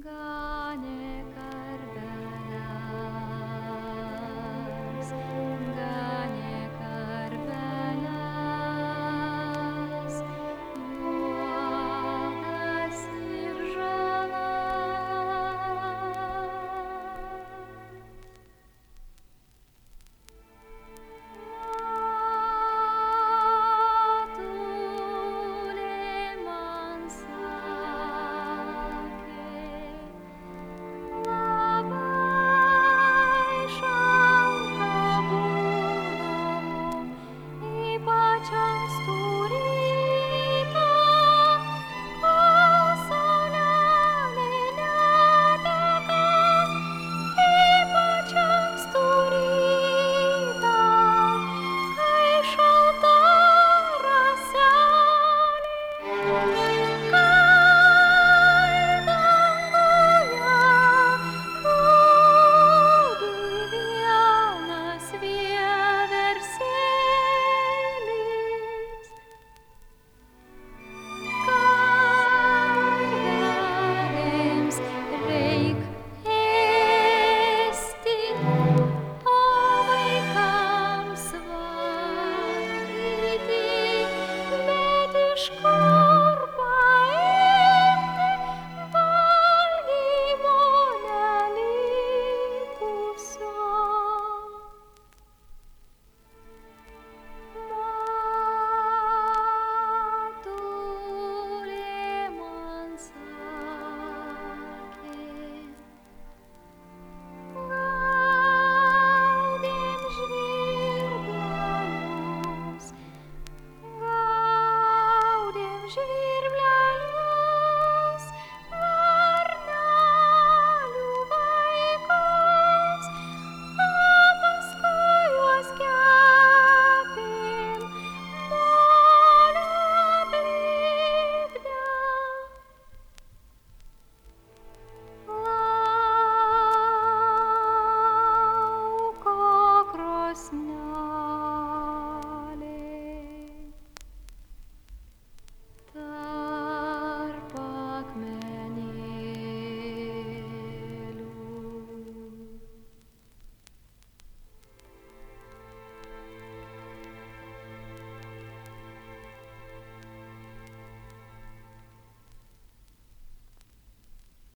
God. aşkım.